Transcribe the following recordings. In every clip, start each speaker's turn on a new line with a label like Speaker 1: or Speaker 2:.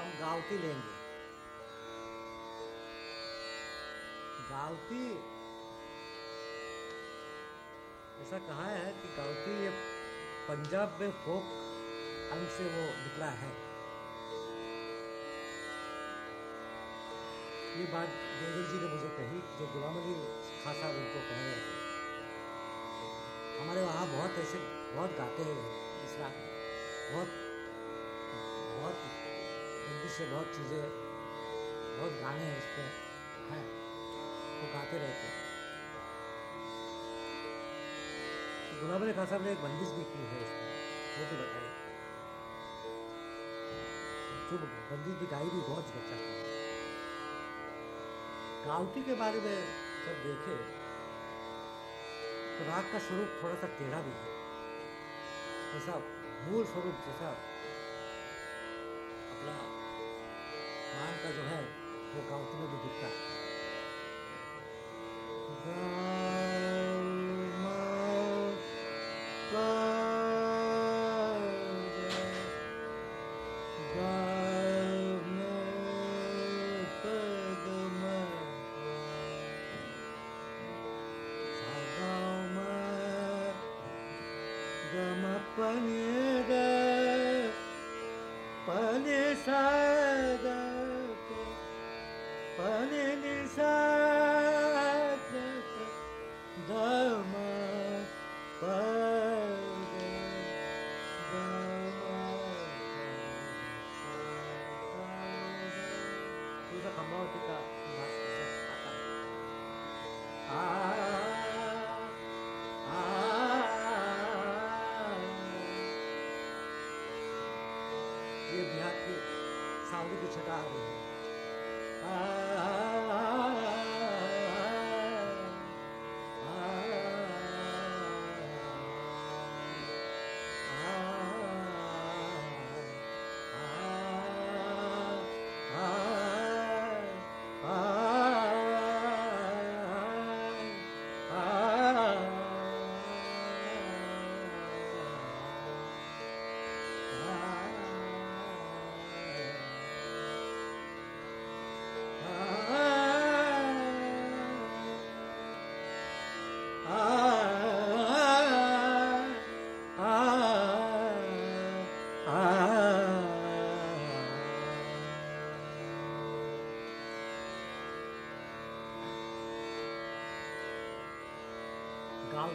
Speaker 1: हम गावती लेंगे। गावती ऐसा कहा है कि गावती ये पंजाब में फोक अंग से वो निकला है। ये बात देवर जी ने मुझे कही जो गुलाम अली खां साहब उनको कह रहे थे। हमारे वहाँ बहुत ऐसे बहुत गाते हैं। इस रात में। बहुत बहुत हिंदी से बहुत चीज़ें, बहुत गाने हैं इस पर हैं, वो गाते रहते हैं। तो गुलाम खान साहब ने एक बंदिश भी की है इसमें वो भी बताई जो बंदिश भी गाई भी बहुत था। गावटी के बारे में जब देखे तो राग का स्वरूप थोड़ा सा टेढ़ा भी है। जैसा मूल स्वरूप जैसा मान का जो है वो गावटी में भी दिखता है Pane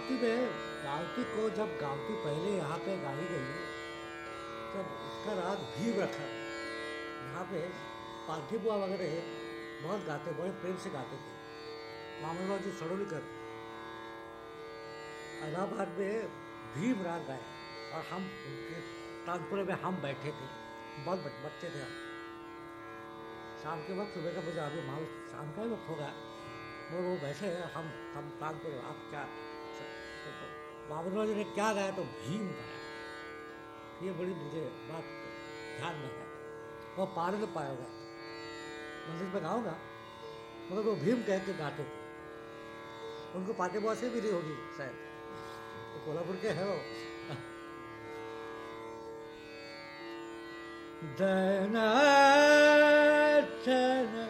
Speaker 1: गावती में गावती को जब गावती पहले यहाँ पे गाई गई, तब इसका राग भीम रखा। यहाँ पे पालथी बुआ वगैरह बहुत गाते, बड़े प्रेम से गाते थे। मामूला जी सड़ोलीकर इलाहाबाद में भीम राग गाए और हम उनके तानपुरे में हम बैठे थे, बहुत बच- बच्चे थे हम। शाम के वक्त, सुबह का मुझे अभी मालूम शाम का ही वक्त होगा वो वो बैठे हम हम तानपुर आप क्या बाबूराव जी ने क्या गाया तो भीम गाया। ये बड़ी मुझे बात ध्यान में है। वो पार नहीं पाएगा मंदिर में गाऊँगा, मगर वो भीम कह के गाते थे। उनको पाटे बुआ से भी नहीं होगी, शायद। तो कोल्हापुर के है वो। दनाचन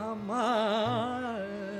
Speaker 1: हमारे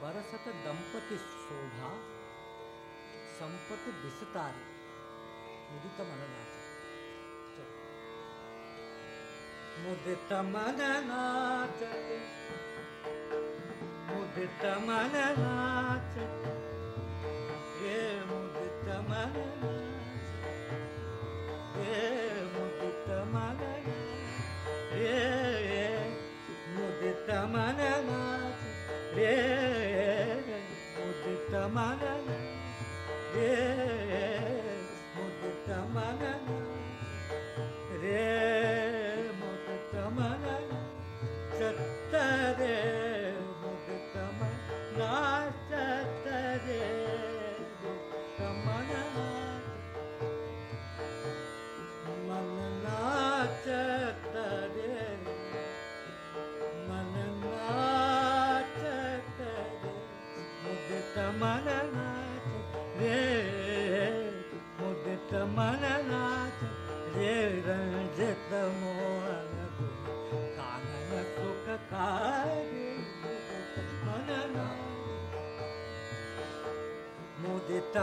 Speaker 1: बरसत दंपति शोभा, संपत्ति विस्तारी। मुदित मन नाच मुदित मन नाचते मुदित मन नाच ये मुदित मन ये मुदित मन ये मुदित मन नाच ये मुदित मन ये मुदित मन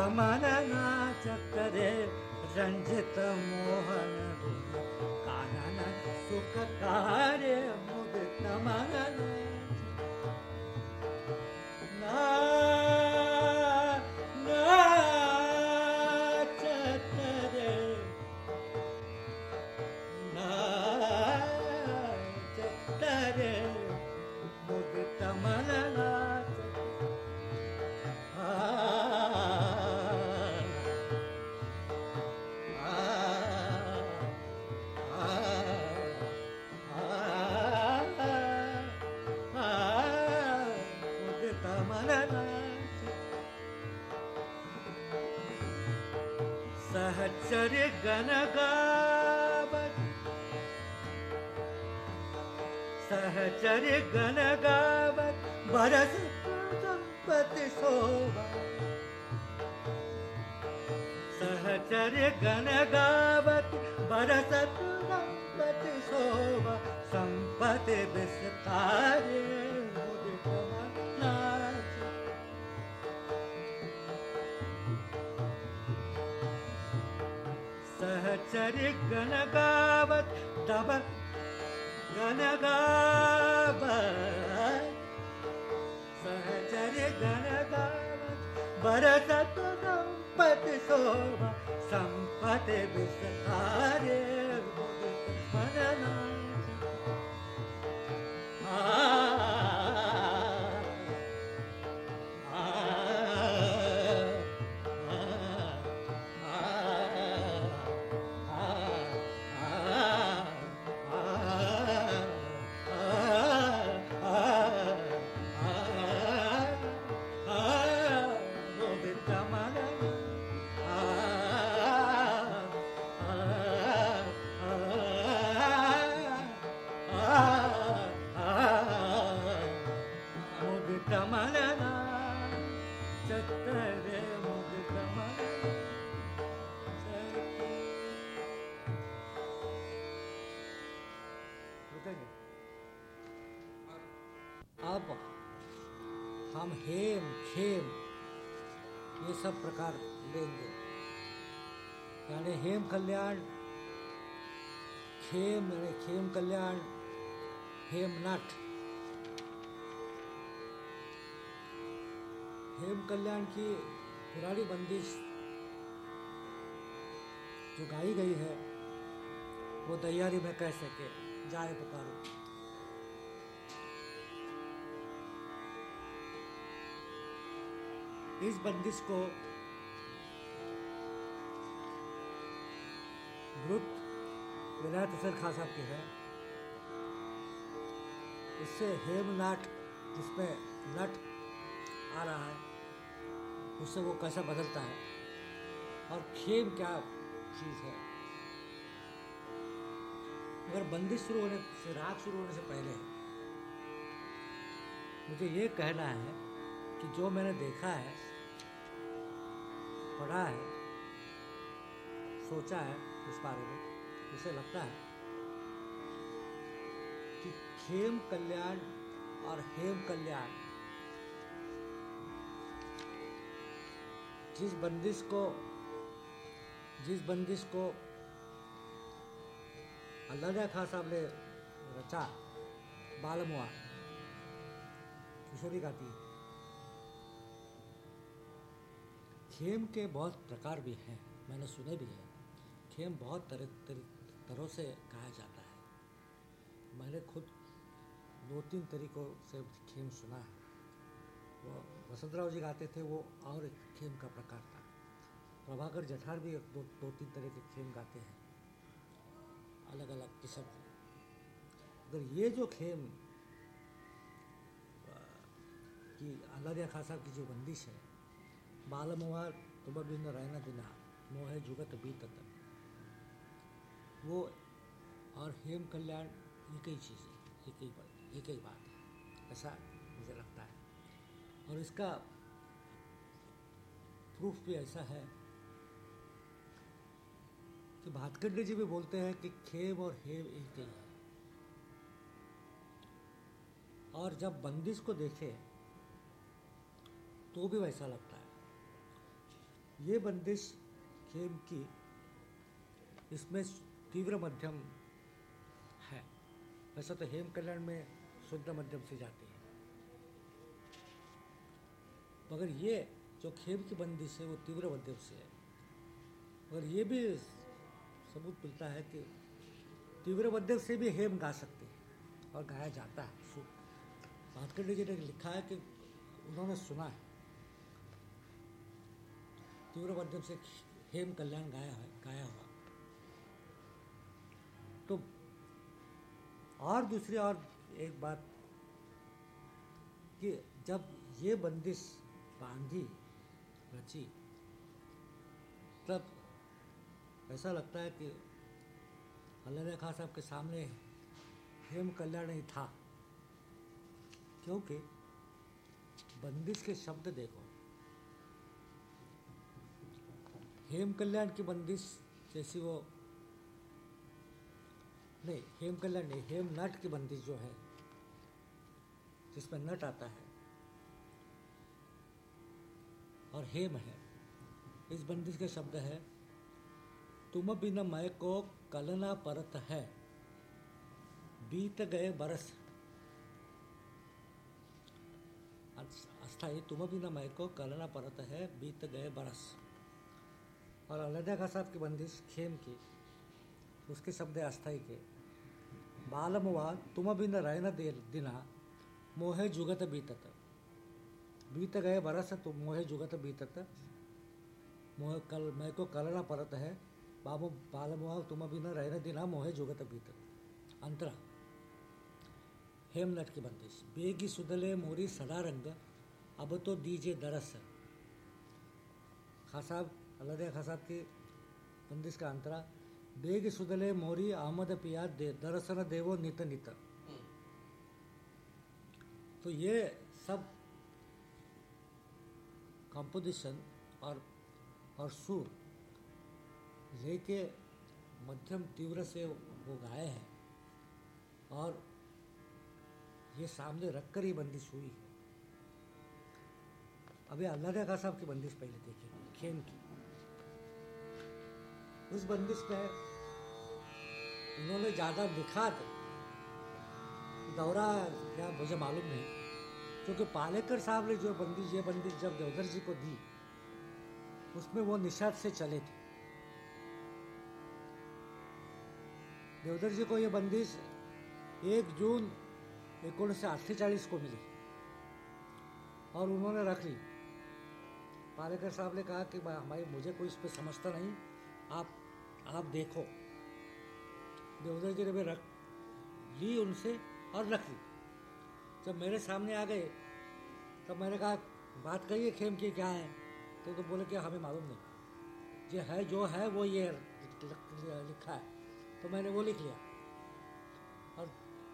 Speaker 1: चक्रे रञ्जितमोहन कानन सुखकारे मुदितमगन खेम ये सब प्रकार लेंगे। यानी हेम कल्याण, खेम यानी खेम कल्याण, हेम नट। हेम कल्याण की पुरानी बंदिश जो गाई गई है, वो तैयारी में कह सके, जाए पुकारो। इस बंदिश को ग्रुप विलायत हुसैन खान साहब की है। इससे हेमनाट जिसमें नट आ रहा है, उससे वो कैसा बदलता है? और खेम क्या चीज़ है? अगर बंदिश शुरू होने से, राग शुरू होने से पहले, मुझे ये कहना है कि जो मैंने देखा है पढ़ा है, सोचा है इस बारे में, उसे लगता है कि खेम कल्याण और हेम कल्याण, जिस बंदिश को, जिस बंदिश को अल्लाह खान साहब ने रचा बालमुआ किशोरी गाती है खेम के बहुत प्रकार भी हैं, मैंने सुने भी हैं। खेम बहुत तरह तरह तरह से गाया जाता है। मैंने खुद दो तीन तरीकों से खेम सुना है। वो वसंतराव जी गाते थे, वो और एक खेम का प्रकार था। प्रभाकर जठार भी एक दो दो तीन तरह के खेम गाते हैं। अलग अलग किस्म के। अगर ये जो खेम की अल्लाह खान साहब की जो बंदिश है बालमुआ तुम बिन रहना दिना, मोह जुगत बीतत वो और हेम कल्याण, एक ही चीज़ है, एक ही बात, एक ही बात है। ऐसा मुझे लगता है। और इसका प्रूफ भी ऐसा है कि भातखंडे जी भी बोलते हैं कि खेम और हेम एक ही है। और जब बंदिश को देखे तो भी वैसा लगता है। ये बंदिश खेम की इसमें तीव्र मध्यम है। वैसा तो हेम कल्याण में शुद्ध मध्यम से जाती है। मगर ये जो खेम की बंदिश है, वो तीव्र मध्यम से है। मगर ये भी सबूत मिलता है कि तीव्र मध्यम से भी हेम गा सकते हैं और गाया जाता है। भातखंडी जी ने लिखा है कि उन्होंने सुना है। तीव्र मध्यम से हेम कल्याण गाया है, गाया हुआ। तो और दूसरी और एक बात कि जब ये बंदिश बांधी, रची, तब ऐसा लगता है कि अल्लाह खां साहब के सामने हेम कल्याण ही था, क्योंकि बंदिश के शब्द देखो हेम कल्याण की बंदिश जैसी वो नहीं हेम कल्याण नहीं हेम नट की बंदिश जो है जिसमें नट आता है, और हेम है। इस बंदिश के शब्द है, तुम बिन मय को कलना परत है। बीत गए बरस। अस्थाई तुम बिन मय को कलना परत है, बीत गए बरस। और अलहदा का साहब की बंदिश खेम की, उसके शब्द अस्थाई के। बालमुआ तुम बिन रहन दे दिना, मोहे जुगत बीतत। बीत गए बरस तुम मोहे जुगत बीतत। मोह कल मैं को कलना परत है। बाबू बालमुआ तुम बिन रहन दिना, मोहे जुगत बीतत। अंतरा। हेमनट की बंदिश। बेगी सुदले मोरी सदा रंग, अब तो दीजिए दरस। खासाब की बंदिश का अंतरा। बेग सुदले मोरी आमद पिया दे, दरअसल देवो नित नित। तो ये सब कंपोजिशन और और सुर लेके मध्यम तीव्र से वो गाए हैं। और ये सामने रखकर ही बंदिश हुई है। अभी अल्लाह खा साहब की बंदिश पहले देखिए, खेम की। उस बंदिश में उन्होंने ज़्यादा लिखा था दौरा क्या मुझे मालूम नहीं, क्योंकि पालेकर साहब ने जो बंदिश, ये बंदिश जब देवधर जी को दी, उसमें वो निषाद से चले थे। देवधर जी को ये बंदिश एक जून एकोणीसशे अठ्ठेचाळीस को मिली और उन्होंने रख ली। पालेकर साहब ने कहा कि भाई मुझे कोई इस पर समझता नहीं। आप आप देखो। देवदर जी ने रख ली उनसे और रख ली। जब मेरे सामने आ गए, तब मैंने कहा, बात करिए खेम की क्या है? तो तो बोले कि हमें मालूम नहीं। जो है जो है, वो ये लिखा है। तो मैंने वो लिख लिया। और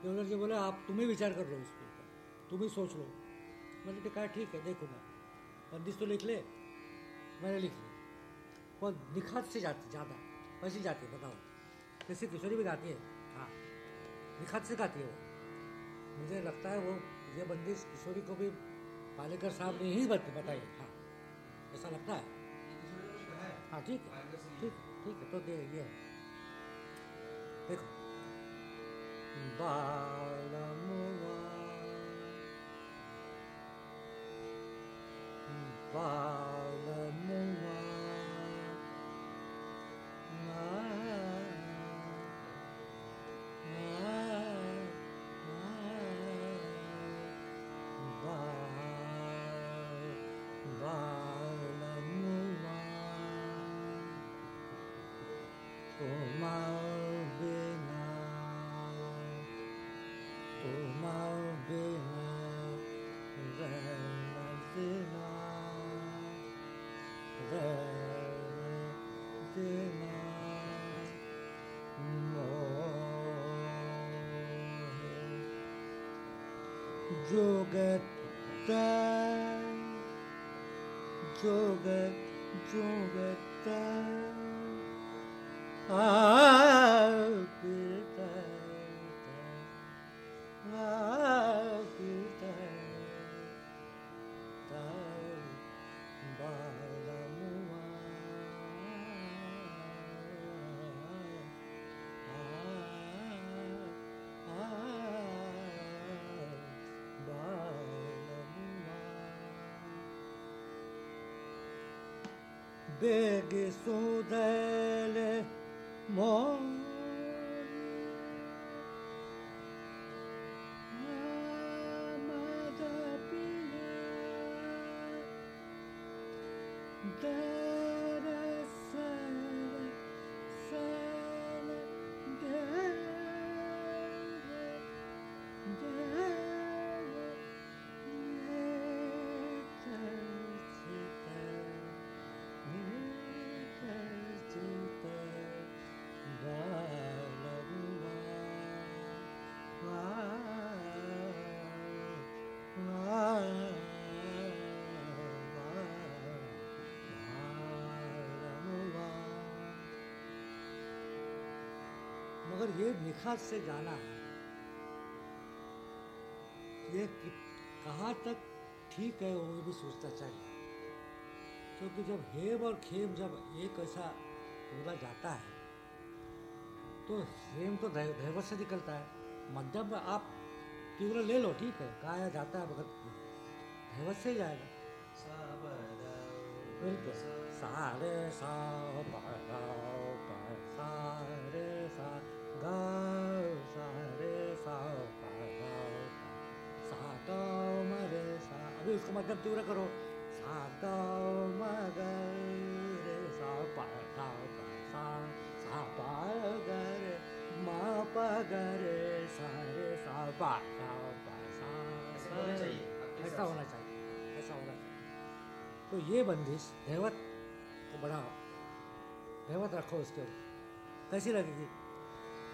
Speaker 1: देवदर जी बोले, आप तुम ही विचार कर लो इसके ऊपर तुम ही सोच लो। मैंने कहा, ठीक है, देखो मैं। बंदिश तो लिख ले, मैंने लिख लिया। वो निखात से जाती ज़्यादा वैसी जाती है बताओ। जैसे किशोरी भी गाती है? हाँ। निखात से गाती है वो। मुझे लगता है वो ये बंदिश किशोरी को भी पालेकर साहब ने ही बताई। हाँ। ऐसा लगता है। हाँ। ठीक है। ठीक ठीक है तो दे ये। देखो। बालमुआ। बालमुआ जोगत जोगत जुगता gesudele mor ये निखात से जाना है। ये कहाँ तक ठीक है वो भी सोचना चाहिए। क्योंकि जब हेम और खेम जब एक ऐसा पूरा जाता है तो हेम तो दैवत से निकलता है। मध्यम में आप तीव्र ले लो ठीक है गाया जाता है मगर दैवत से ही जाएगा बिल्कुल। सारे सा सा रे सा सा गा सा अभी उसको मध्यम तीव्र करो सा गा म सा पा पा सा सा पा ग म प ग रे सा रे सा पा गा पा सा
Speaker 2: ऐसे होना चाहिए।
Speaker 1: ऐसा होना चाहिए। तो ये बंदिश, दैवत को बढ़ाओ दैवत रखो उसके ऊपर। कैसी लगेगी?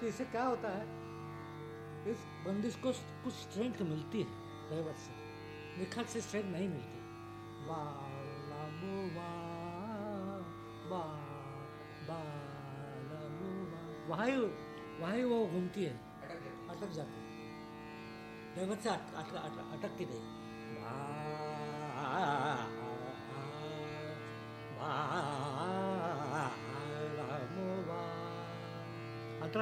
Speaker 1: तो इससे क्या होता है? इस बंदिश को कुछ स्ट्रेंथ मिलती है। दैवत से। निखत से स्ट्रेंथ नहीं मिलती। बा वहाँ ही वहाँ ही वो घूमती है।
Speaker 2: अटक जाती है।
Speaker 1: दैवत से अट, अट, अट, अटकती नहीं। बा- बालमुआ।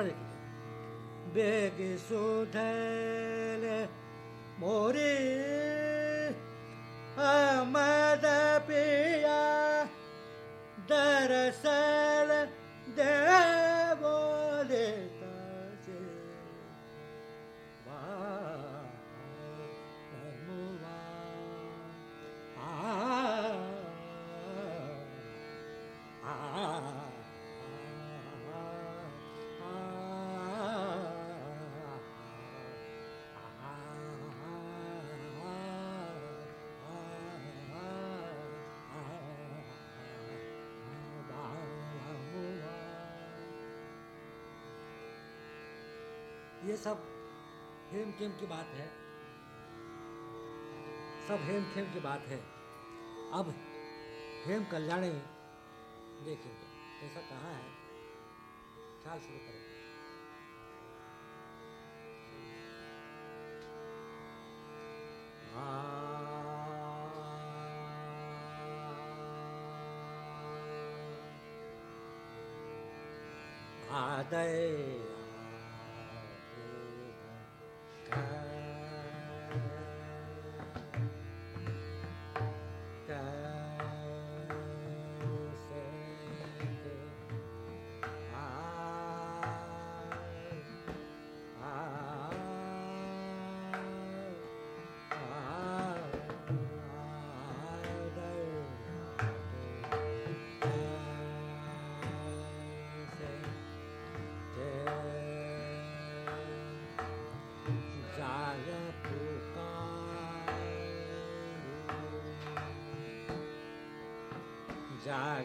Speaker 1: देखिए। बेग सुधले मोरी अमद पिया दरसल ये सब हेम खेम की बात है सब हेम खेम की बात है अब हेम कल्याणी देखेंगे ऐसा कहाँ है ख्याल शुरू करें आदय जा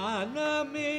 Speaker 1: ஞானமே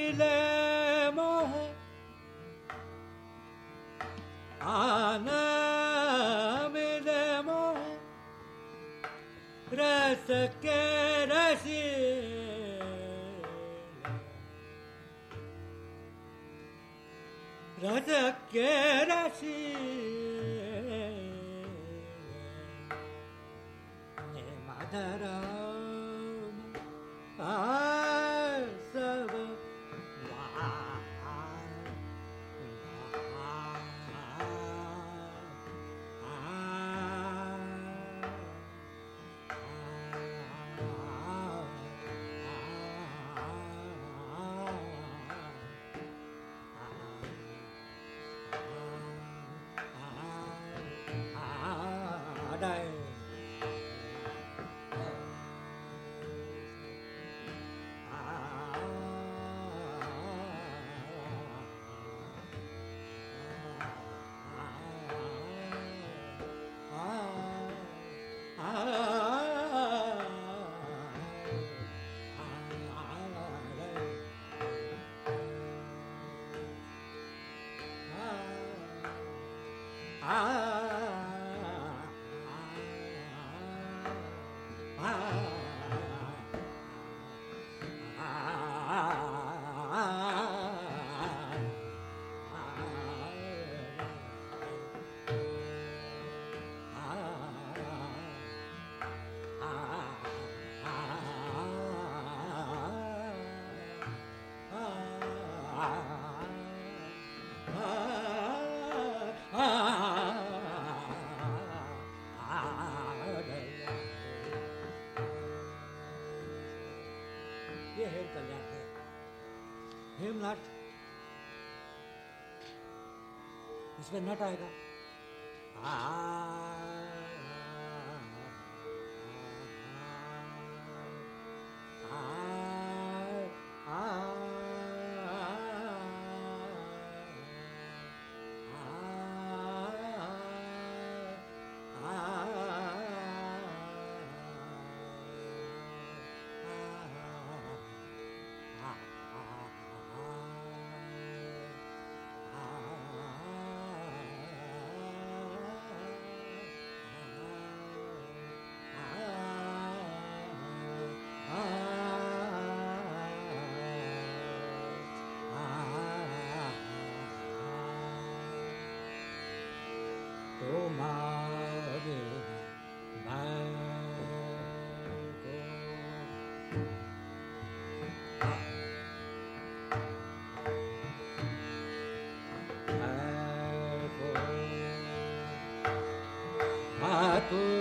Speaker 1: नट। इसमें नट आएगा। Ooh.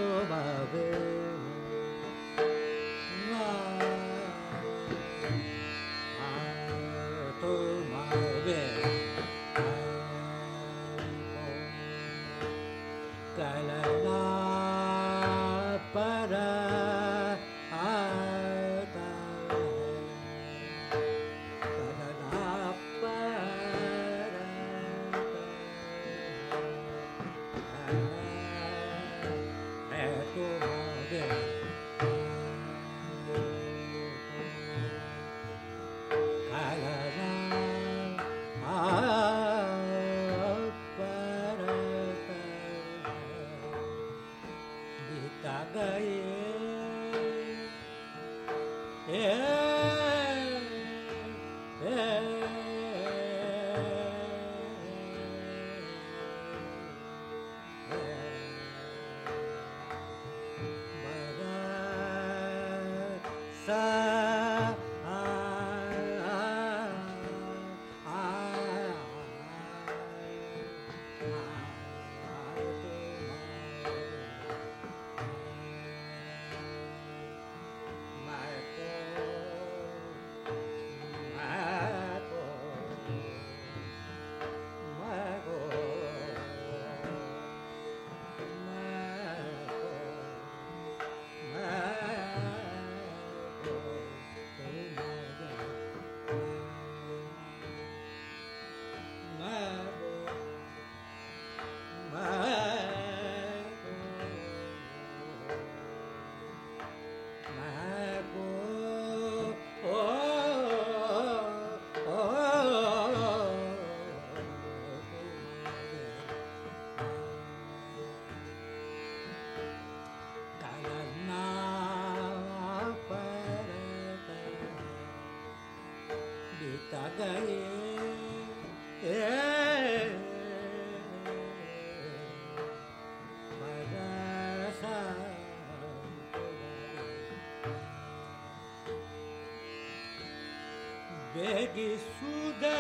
Speaker 1: Peguei suda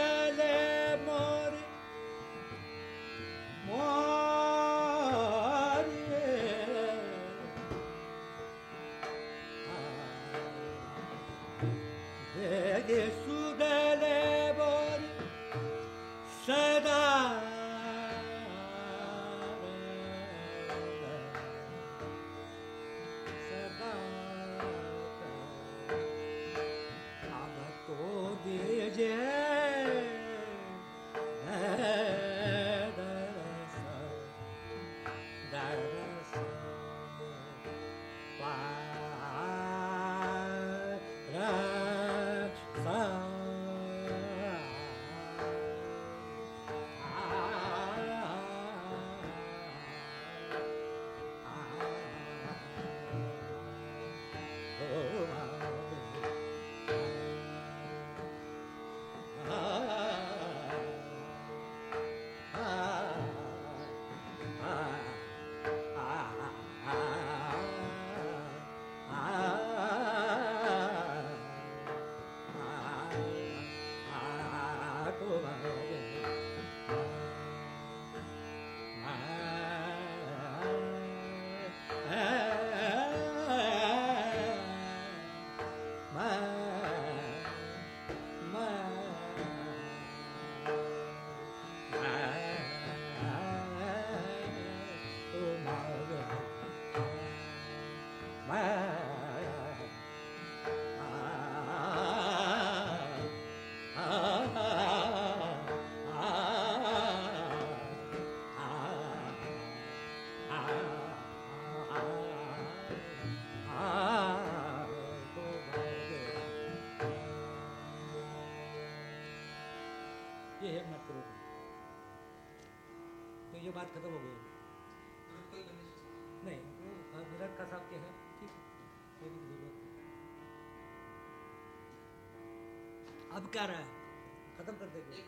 Speaker 1: बात खत्म हो गई। नहीं, वो मिरर का साहब के है। ठीक है अब क्या रहा है? खत्म कर देंगे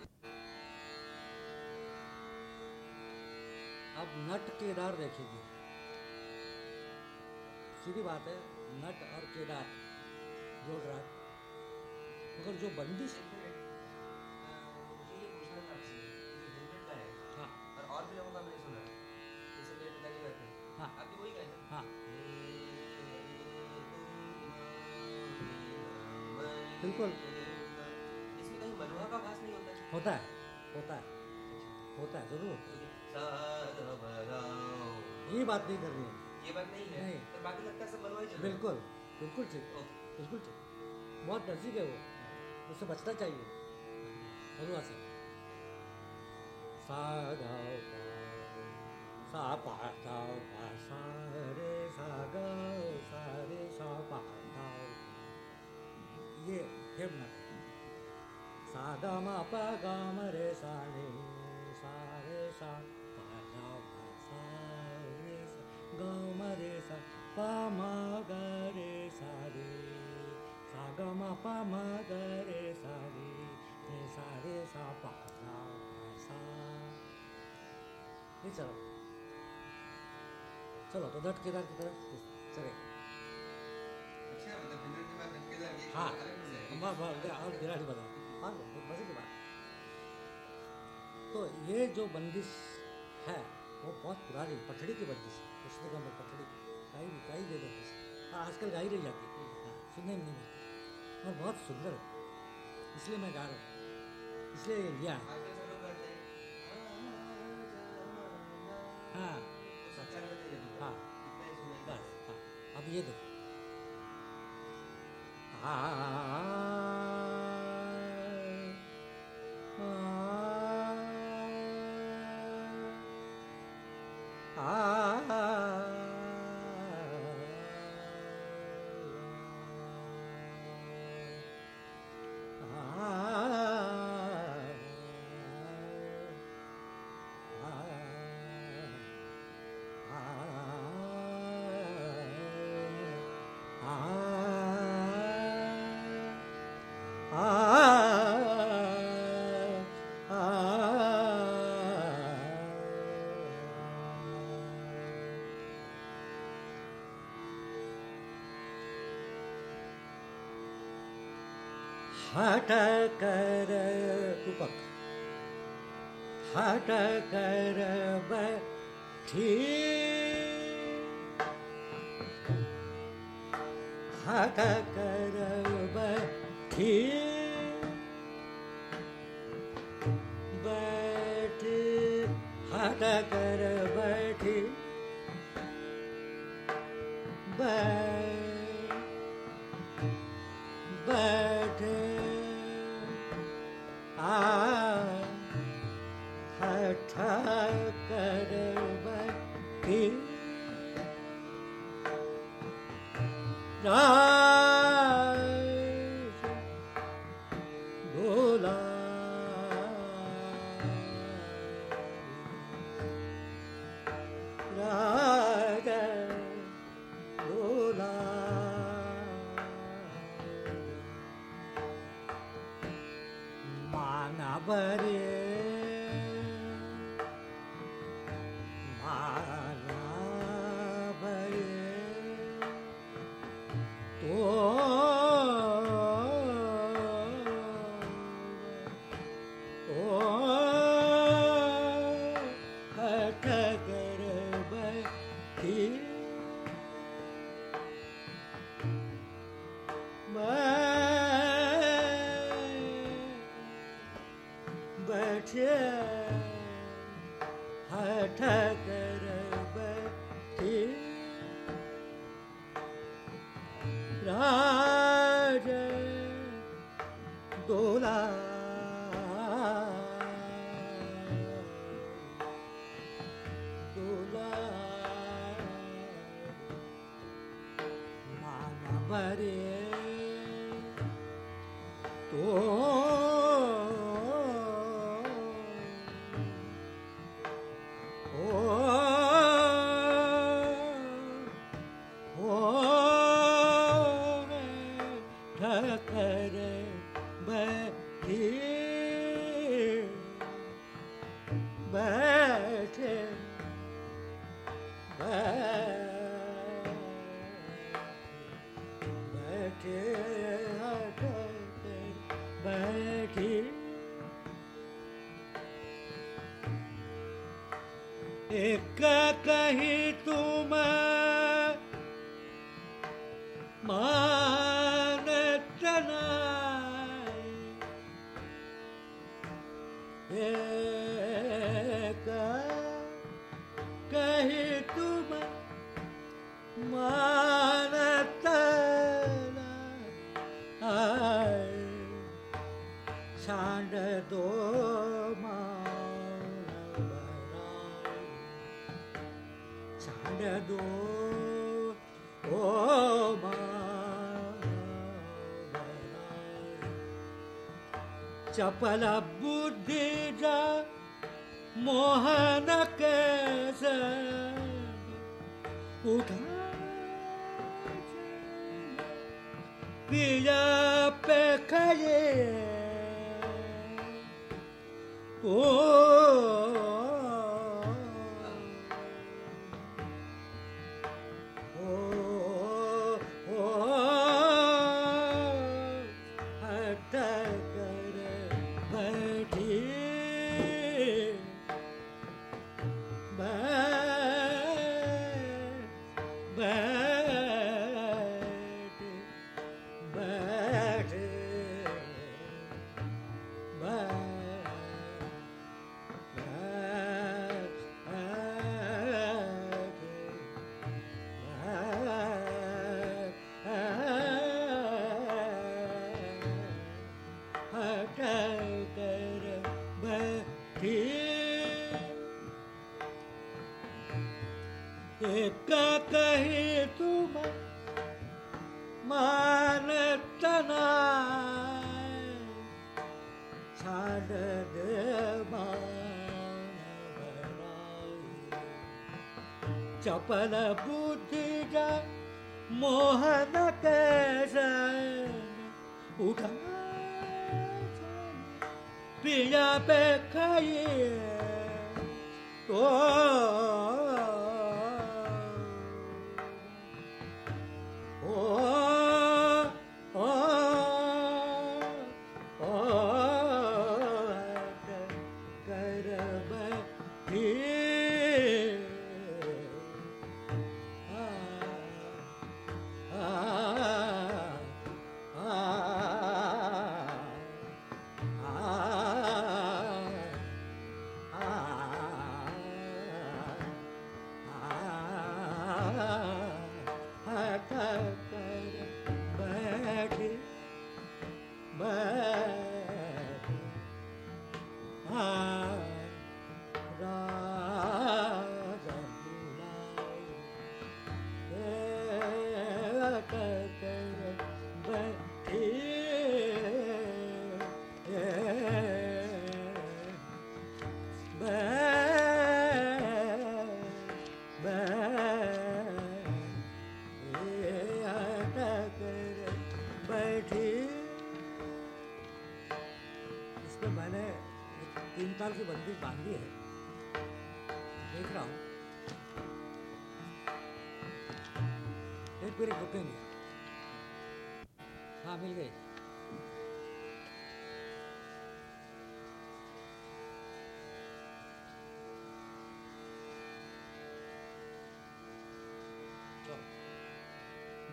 Speaker 1: अब नट केदार देखेंगे। सीधी बात है, नट और केदार जोड़ रहा है। मगर जो बंदिश बिल्कुल।
Speaker 2: होता है
Speaker 1: होता है होता है ज़रूर। ये बात नहीं करनी है।
Speaker 2: ये बात नहीं है
Speaker 1: नहीं।
Speaker 2: तो बाकी लगता है सब मनोहा ही चल।
Speaker 1: बिल्कुल बिल्कुल ठीक बिल्कुल ठीक। बहुत नज़दीक है वो। उससे बचना चाहिए। मनुआ से सा सा पा गा पा सा रे सा गा सा रे सा पा गा ये हेमना सा गा मा पा गा म रे सा रे सा रे सा पा गा पा सा रे सा गा म रे सा पा म गा रे सा रे सा गा म पा म गा रे सा रे रे सा रे सा. पा गा पा सा ये चलो. चलो तो दट केदार की तरफ़. चले. हाँ तो ये जो बंदिश है वो बहुत पुरानी पठड़ी की बंदिश है उसने कहा मैं पठड़ी गाई गाई दे दो किसी हाँ आजकल गाई रही जाती है हाँ, सुनने में नहीं मिलती और बहुत सुंदर है इसलिए मैं गा रहा हूँ इसलिए ये लिया है
Speaker 2: हैं
Speaker 1: हाँ
Speaker 2: तो हैं ये
Speaker 1: हाँ
Speaker 2: इतना ही है।
Speaker 1: हाँ हट कर रूपक हट कर बैठी। हट 我 चपल बुद्धि जा मोहन कैसे। उठा पिया पे खये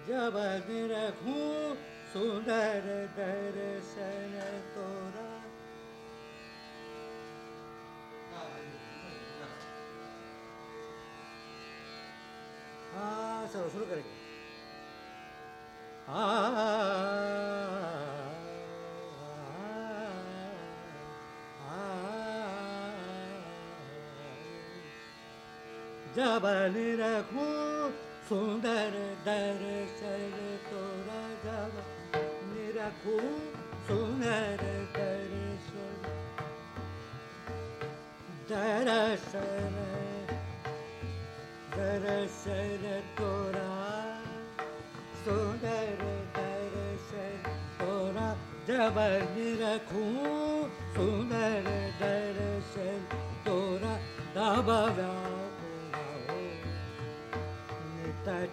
Speaker 1: जब रखू सुंदर दर्शन तोरा। हाँ चलो शुरू करेंगे। जबल रखूँ सुंदर दर्शन तोरा जब मेरा खूब सुंदर दर्शन दर्शन दर्शन तोरा सुंदर दर्शन तोरा जब मेरा खूब सुंदर दर्शन तोरा दबावा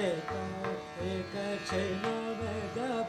Speaker 1: एक क्षणो
Speaker 2: भगवनिरसुर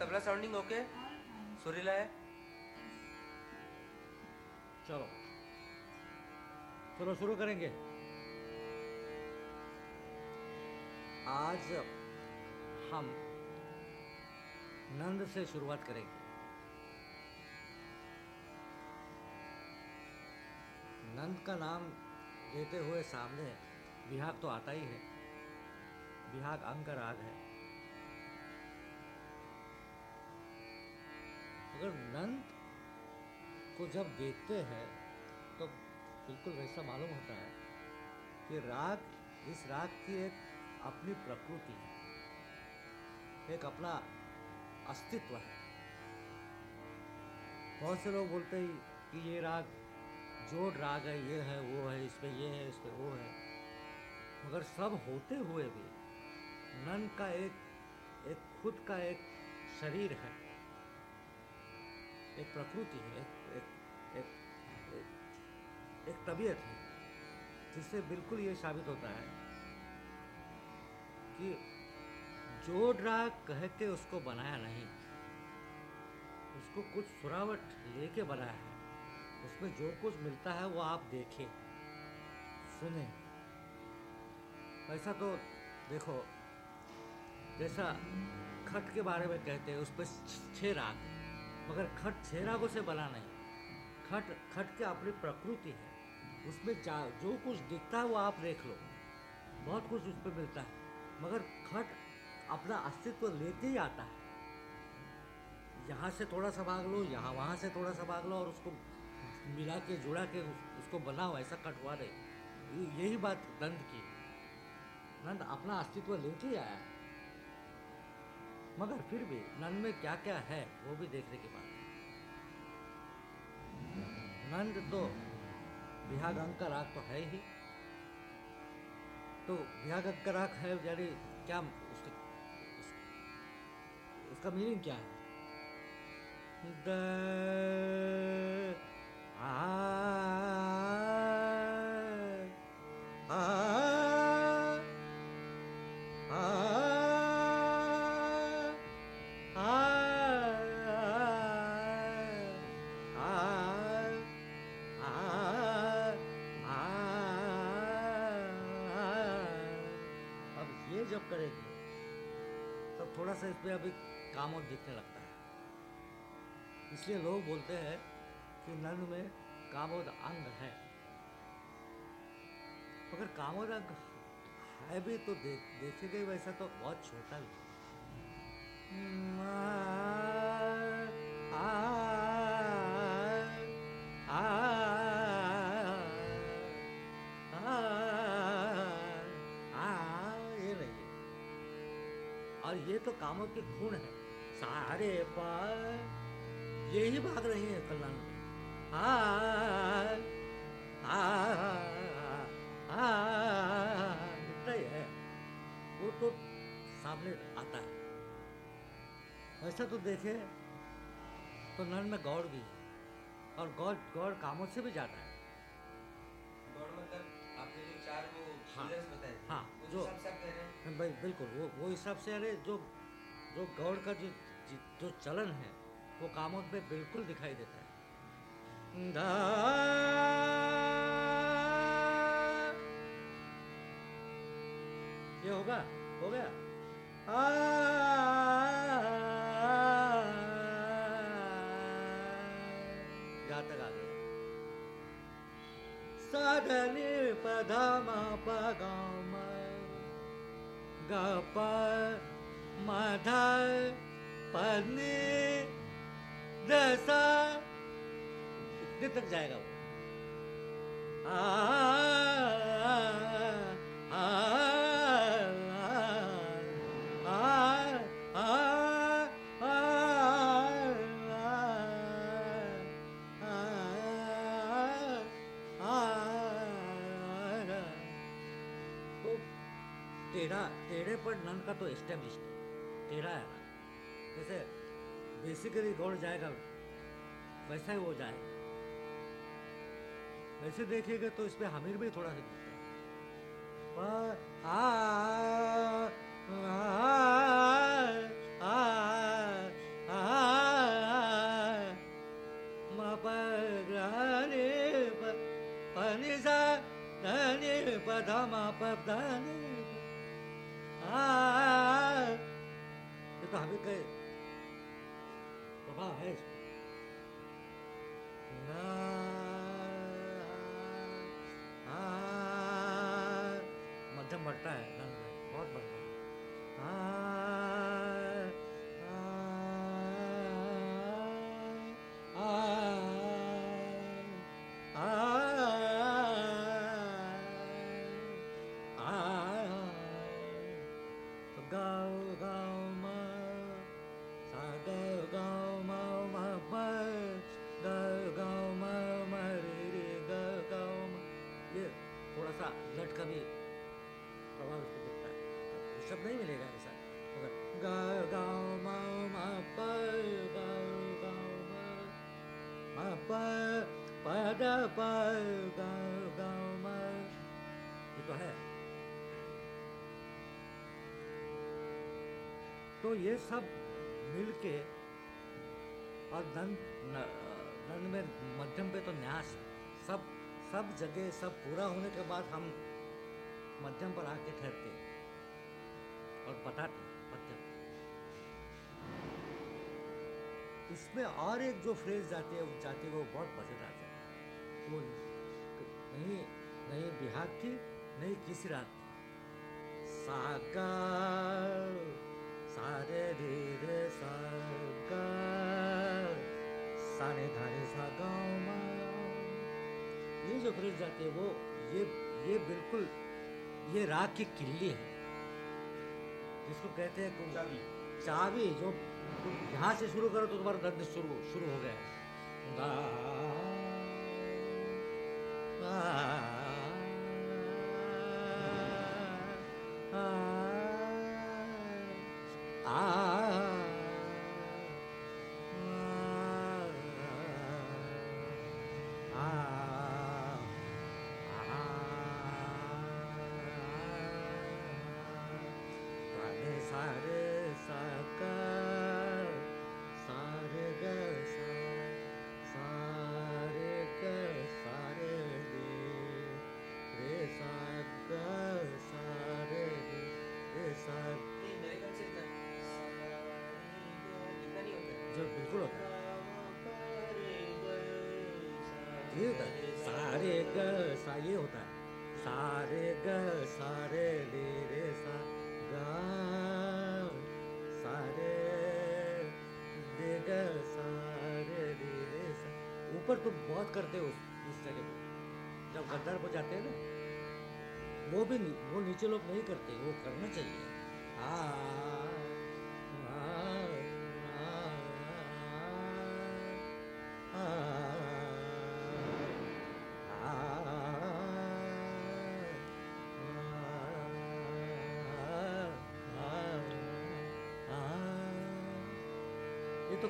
Speaker 2: तबला साउंडिंग ओके सुरीला है?
Speaker 1: चलो। चलो शुरू करेंगे। आज हम नंद से शुरुआत करेंगे। नंद का नाम लेते हुए सामने विहाग तो आता ही है। विहाग अंग का राग है। अगर नंद को जब देखते हैं तो बिल्कुल वैसा मालूम होता है कि राग, इस राग की एक अपनी प्रकृति है। एक अपना अस्तित्व है। बहुत से लोग बोलते हैं कि ये राग जोड़ राग है ये है वो है इसमें ये है इसमें वो है। मगर सब होते हुए भी नन का एक एक खुद का एक शरीर है। एक प्रकृति है एक एक, एक, एक, एक तबीयत है जिससे बिल्कुल ये साबित होता है। कि जोड़ राग कह के उसको बनाया नहीं। उसको कुछ सुरावट लेके बनाया है। उसमें जो कुछ मिलता है वो आप देखें सुने। ऐसा तो देखो, जैसा खट के बारे में कहते हैं, उस पर छः राग। मगर खट छः रागों से बना नहीं। खट खट के अपनी प्रकृति है। उसमें जो कुछ दिखता है वो आप देख लो। बहुत कुछ उस पर मिलता है। मगर खट अपना अस्तित्व लेते ही आता है। यहाँ से थोड़ा सा भाग लो, यहाँ वहाँ से थोड़ा सा भाग लो और उसको मिला के, जुड़ा के उसको बनाओ, ऐसा कटवा दे यही बात नंद की। नंद अपना अस्तित्व लेके ही आया मगर फिर भी नंद में क्या क्या है, वो भी देखने की बात नंद तो बिहाग अंक का राग तो है ही। तो बिहाग अंक का राग है जारी क्या उसका उसका मीनिंग क्या है? द आ तब इस पर अभी काम और दिखने लगता है। इसलिए लोग बोलते हैं कि नन में कामोद अंग है। मगर कामोद अंग है भी तो देख देखे गए वैसा तो बहुत छोटा भी। आ, आ, और ये तो कामों के खून है। सारे पर यही भाग रही है कल्याण। में इतना ही है वो तो सामने आता है। वैसा तो देखे तो नन में गौड़ भी है और गौड़ गौड़ कामों से भी जाता है।
Speaker 2: गौड़ मतलब आपने जो चार वो
Speaker 1: हाँ,
Speaker 2: बताए
Speaker 1: हाँ।
Speaker 2: जो
Speaker 1: हाँ, भाई बिल्कुल वो वो हिसाब से अरे जो जो गौड़ का जो जो चलन है वो कामों पे बिल्कुल दिखाई देता है। ये होगा हो गया? आ तक आ गया। साधने पधमा पगम गप मध पन्ने दसा इतने तक जाएगा वो। आ, टेढ़ा टेढ़े पर नन का तो एस्टेब्लिश टेढ़ा है जैसे बेसिकली गौड़ जाएगा वैसा ही वो जाए वैसे देखेगा तो इसमें हमीर भी थोड़ा सा दिखता है पर आ आ आ आ म सा ये तो हमीर का प्रभाव है ये सब मिलके और न- नन में मध्यम पे तो न्यास सब सब जगह, सब पूरा होने के बाद हम मध्यम पर आके ठहरते और बताते मध्यम इसमें और एक जो फ्रेज जाती है जाती है, वो बहुत मज़ेदार है। वो नहीं नहीं बिहार की, नहीं किसी रात सागा सारे रे रे सागा सारे धारे सा गाँव ये जो फ्रेज जाती है वो ये ये बिल्कुल ये राग की किल्ली है। जिसको कहते हैं
Speaker 3: चाबी।
Speaker 1: चाबी जो यहाँ से शुरू करो तो तुम्हारा दर्द शुरू शुरू हो गया है
Speaker 2: है
Speaker 1: ये होता है सारे ग सा ये होता है सारे ग सारे रे रे सा गा सारे रे ग सारे रे रे सा ऊपर तो बहुत करते हो इस जगह जब गद्दार को जाते हैं ना वो भी वो नीचे लोग नहीं करते वो करना चाहिए। आ,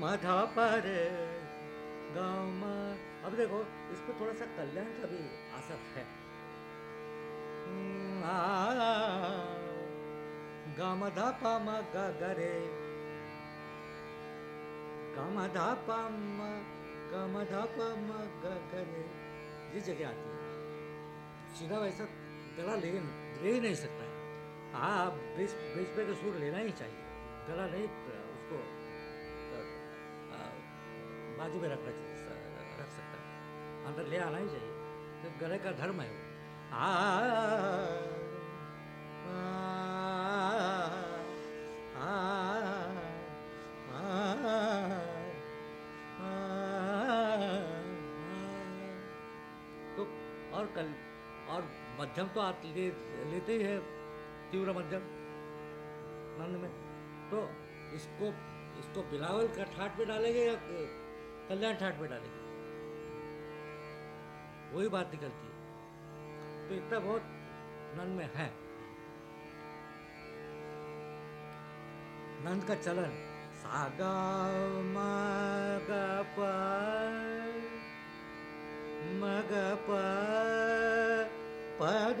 Speaker 1: माथा परे अब देखो इस पे थोड़ा सा कल्याण का भी असर है। हम्म, आ, गमधा पम गरे गमधा पम गमधा पम ग गरे ये जगह आती है। सीधा वैसा गला ले ले ही नहीं सकता है। हाँ बीच बीच पे तो सुर लेना ही चाहिए। गला नहीं बाजू में रखना चाहिए रख सकता है अंदर ले आना ही चाहिए तो गले का धर्म है वो आ, तो मध्यम तो आप ले, लेते ही है तीव्र मध्यम नंद में तो इसको इसको बिलावल का ठाट पे डालेंगे या कल्याण ठाट पे डालेंगे। वही बात निकलती है। तो इतना बहुत नंद में है। नंद का चलन सागा मग मग प पद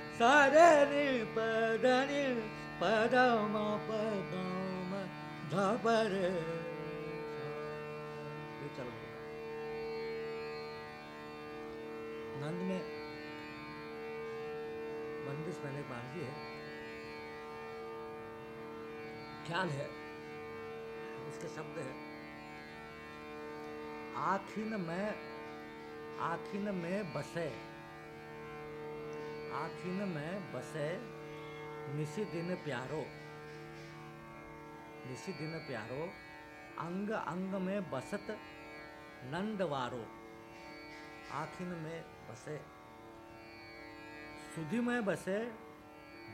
Speaker 1: रे सा ग म ग प प द नि प प द म प ग म प द नि प नि सा रे नि प सा रे नि सा ध नि प द म प ग म ग प ध नि प सा सा रे नि प ध नि प द म प ग म ध प रे सा। ये चलो नंद में बंदिश मैंने बांधी है। ख्याल है, इसके शब्द है। आखिन में आखिन में बसे। आखिन में बसे निसी दिन प्यारो। निसी दिन प्यारो, अंग अंग में बसत नंदवारो। आखिन में बसे, सुधि में बसे,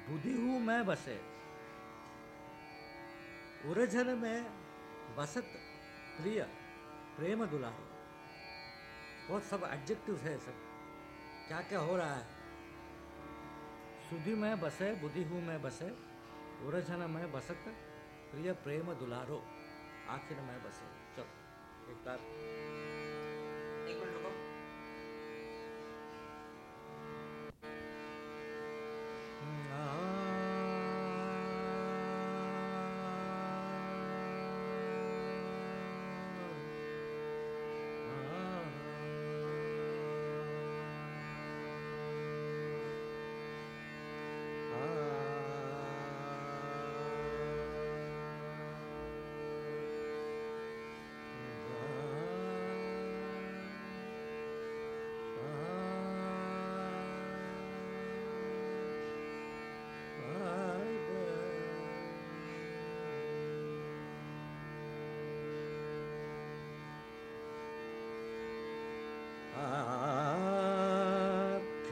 Speaker 1: बुधिहु में बसे। उरझन में बसत प्रिय, प्रेम दुलारो। बहुत सब एडजेक्टिव है सब। क्या क्या हो रहा है? सुधि में बसे बुद्धि हूँ मैं बसे, उरझन में बसत प्रिय प्रेम दुलारो, आखिर में बसे। चलो, एक बार।
Speaker 2: एक मिनट रुको।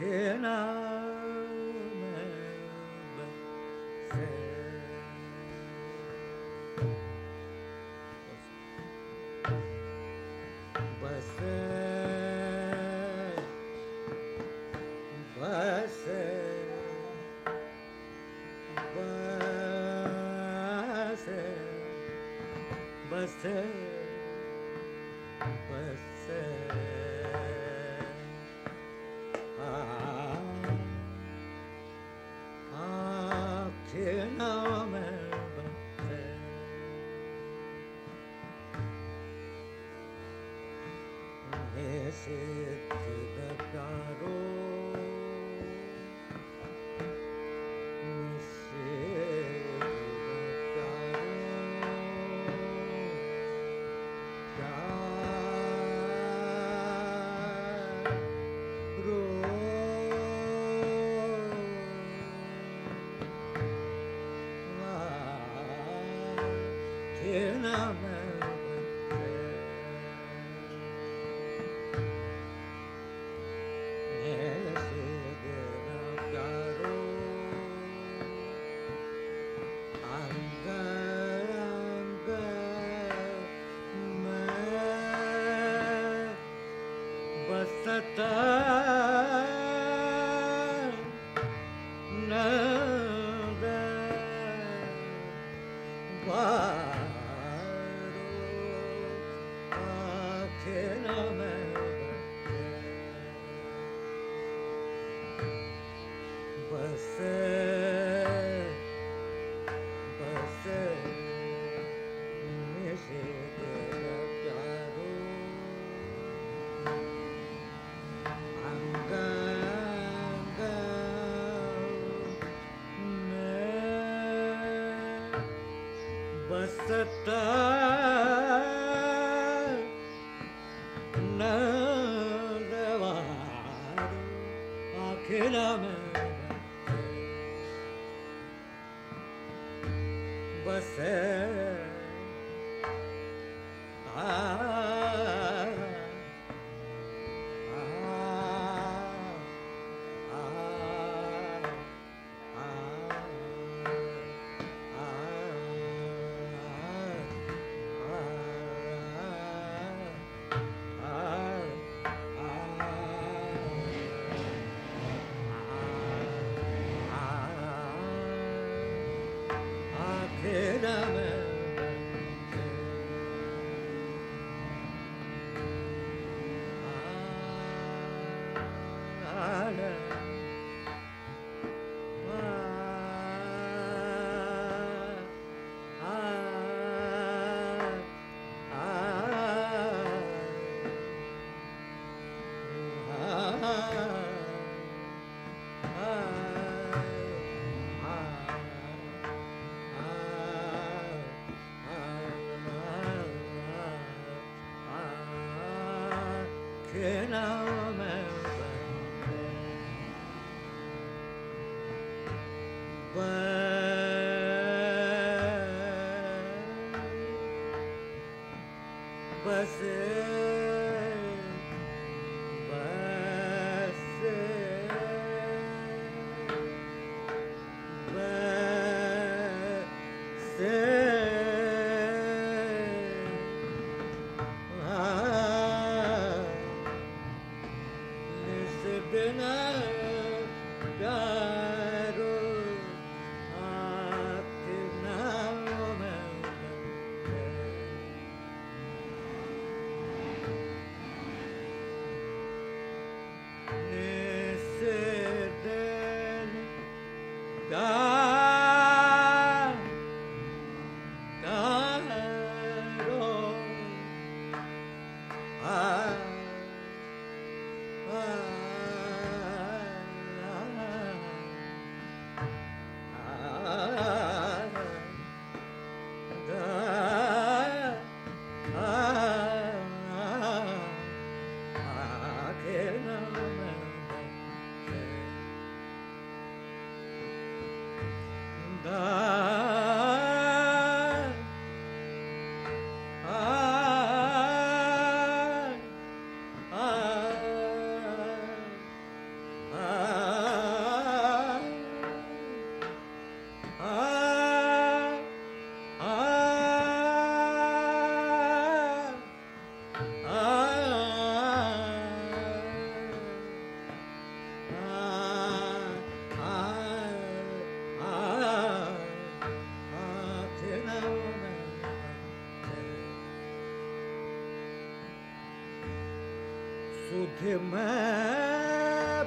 Speaker 1: आखिना में बसता बस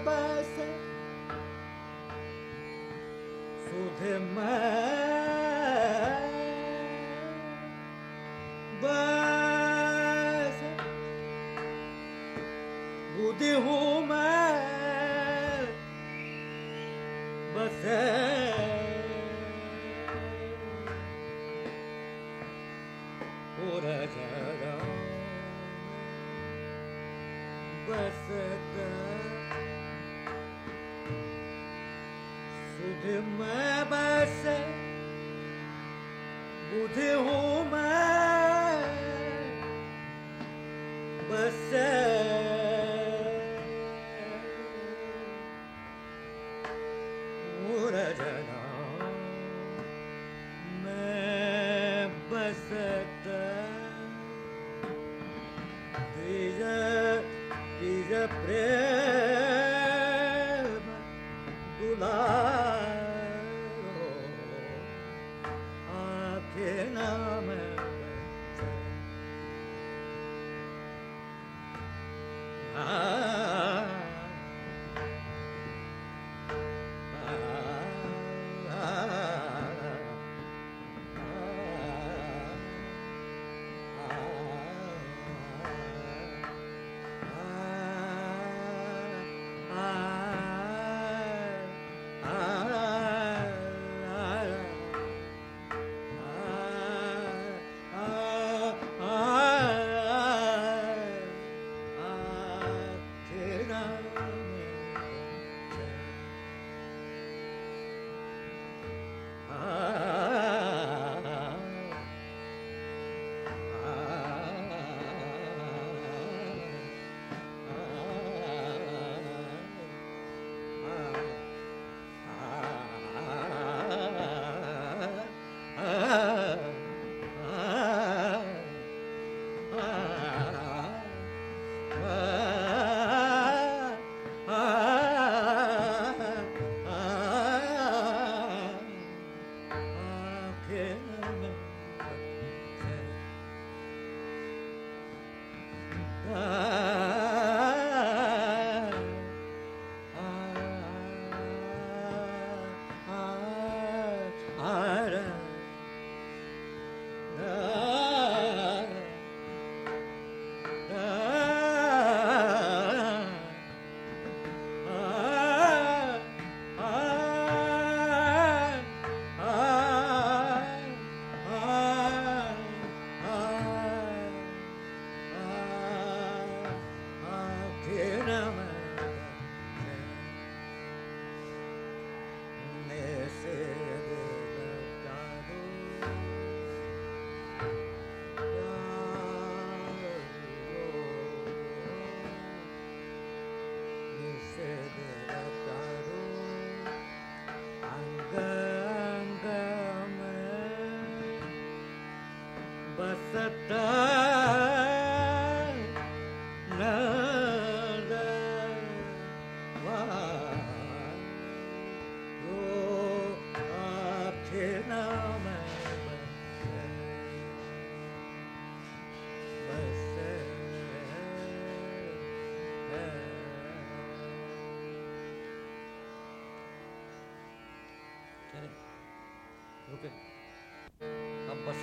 Speaker 1: बस सुध में बस बुद्धि हूँ मैं बस बुध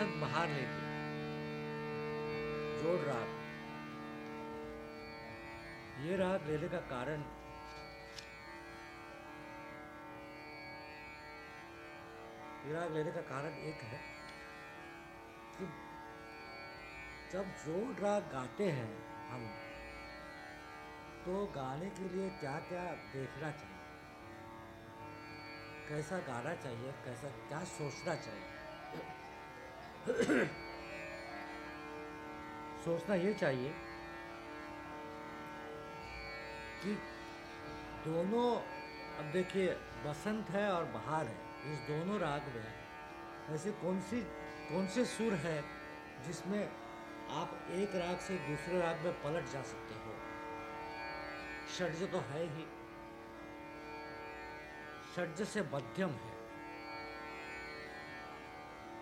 Speaker 1: बसंत बहार लेके जोड़ राग ये राग लेने का कारण ये राग लेने का कारण एक है कि जब जोड़ राग गाते हैं हम तो गाने के लिए क्या क्या देखना चाहिए? कैसा गाना चाहिए? कैसा, क्या सोचना चाहिए? सोचना ये चाहिए कि दोनों, अब देखिए, बसंत है और बहार है। इस दोनों राग में ऐसे कौन सी, कौन से सुर है जिसमें आप एक राग से दूसरे राग में पलट जा सकते हो? षड्ज तो है ही। षड्ज से मध्यम है।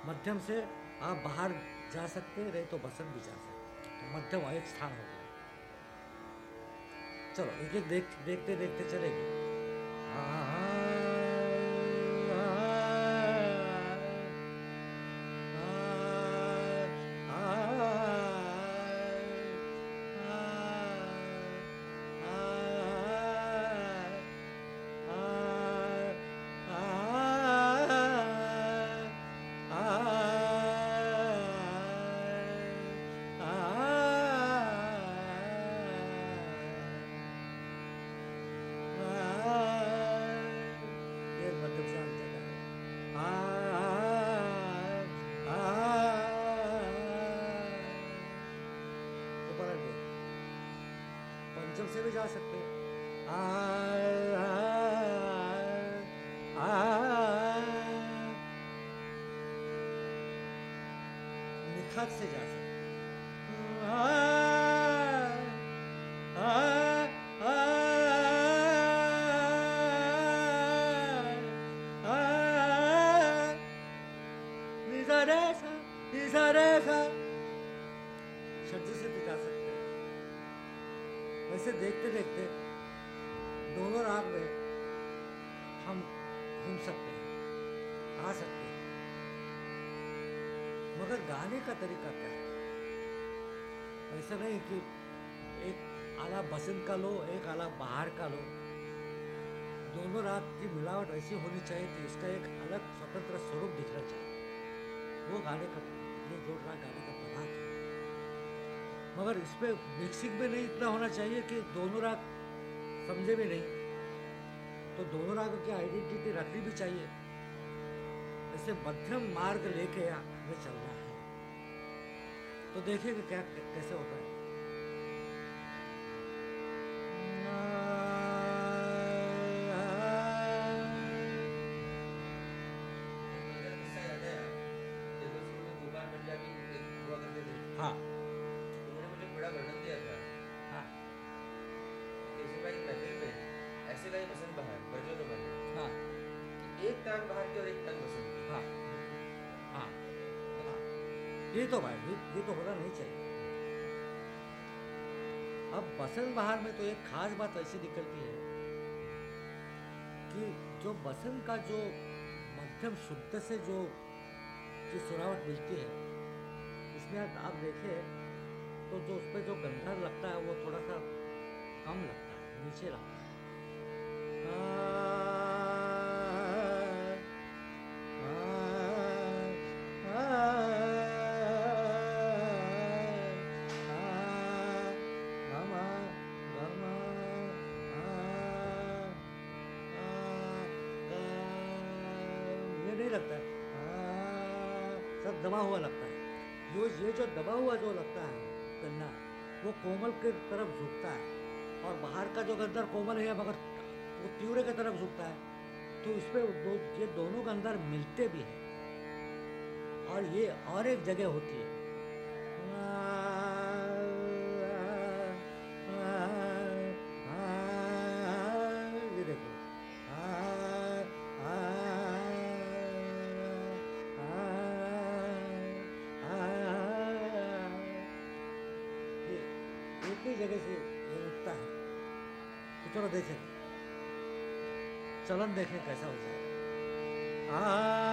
Speaker 1: मध्यम से आप बाहर जा सकते रहे तो बसंत भी जा सकते तो मध्यम एक स्थान हो गया। चलो एक एक देख देखते देखते चलेगी पंचम से भी जा सकते आ, निखत से जा सकते मगर गाने का तरीका क्या है? ऐसा नहीं कि एक आला बसंत का लो, एक आला बाहर का लो। दोनों रात की मिलावट ऐसी होनी चाहिए कि इसका एक अलग स्वतंत्र स्वरूप दिखना चाहिए। वो गाने का ये जोड़ राग गाने का प्रभाव है। मगर इस पर मिक्सिंग में नहीं इतना होना चाहिए कि दोनों राग समझे भी नहीं। तो दोनों राग की आइडेंटिटी रखनी भी चाहिए। ऐसे मध्यम मार्ग लेके हमें चलना है तो देखेंगे क्या कैसे होता है। ये तो भाई, ये तो होना नहीं चाहिए। अब बसंत बहार में तो एक खास बात ऐसी निकलती है कि जो बसंत का जो मध्यम शुद्ध से जो जो सुरावट मिलती है, इसमें आप देखें तो जो उस पर जो गंधर लगता है वो थोड़ा सा कम लगता है, नीचे लगता है। दबा हुआ लगता है। जो, ये जो दबा हुआ जो लगता है, गन्ना, वो कोमल की तरफ़ झुकता है। और बाहर का जो गंदर कोमल है, मगर वो तीव्र की तरफ़ झुकता है तो इस पर दो, ये दोनों गंदर मिलते भी हैं। और ये और एक जगह होती है। देखें। चलन देखें कैसा हो जाएगा। आ, आ,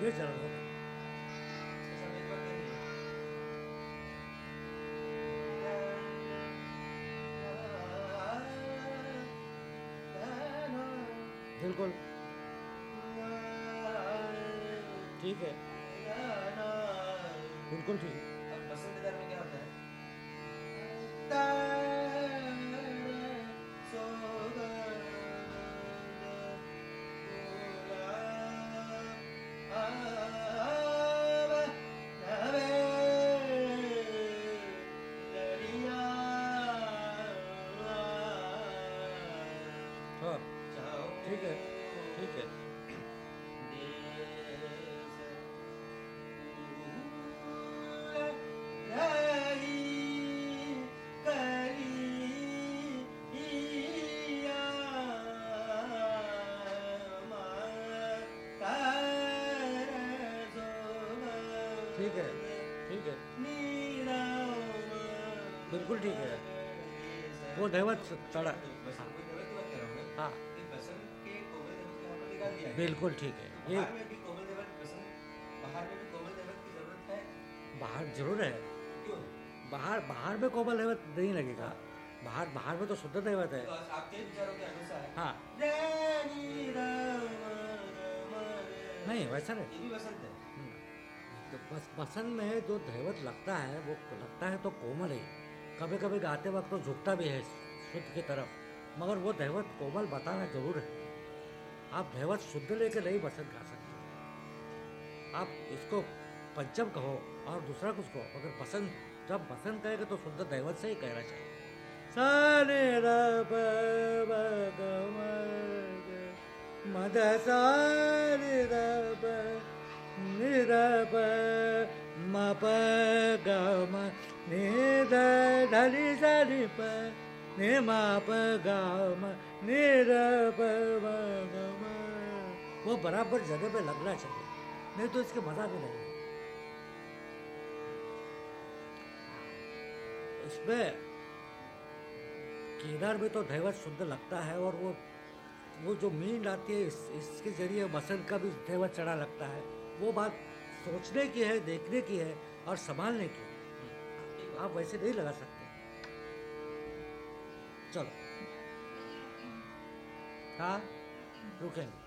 Speaker 1: ये चरण होगा बिल्कुल। ठीक है। बिल्कुल ठीक। बिल्कुल ठीक है। वो दैवत सड़क हाँ। बिल्कुल ठीक है। ये
Speaker 2: बाहर
Speaker 1: ज़रूर है। बाहर बाहर में कोमल दैवत नहीं लगेगा। बाहर बाहर में तो शुद्ध दैवत है। हाँ। नहीं, वैसा नहीं। तो बस, बसंत में जो दैवत लगता है, वो लगता है तो कोमल है। कभी कभी गाते वक्त तो झुकता भी है शुद्ध की तरफ़, मगर वो दैवत कोमल बताना ज़रूर है। आप दैवत शुद्ध लेके नहीं बसंत गा सकते। आप इसको पंचम कहो और दूसरा कुछ कहो, मगर बसंत जब बसंत कहेगा तो शुद्ध दैवत से ही कहना चाहिए। सारे मद सारे रब निरब मप गम निद ढली सरि प निमाप गम निरब गम वो बराबर जगह पे लगना चाहिए नहीं तो इसके मज़ा भी नहीं इसमें केदार में तो दैवत शुद्ध लगता है और वो वो जो मीन आती है इस, इसके ज़रिए बसंत का भी दैवत चढ़ा लगता है। वो बात सोचने की है देखने की है और संभालने की आप वैसे नहीं लगा सकते। चलो। हाँ? रुकेंगे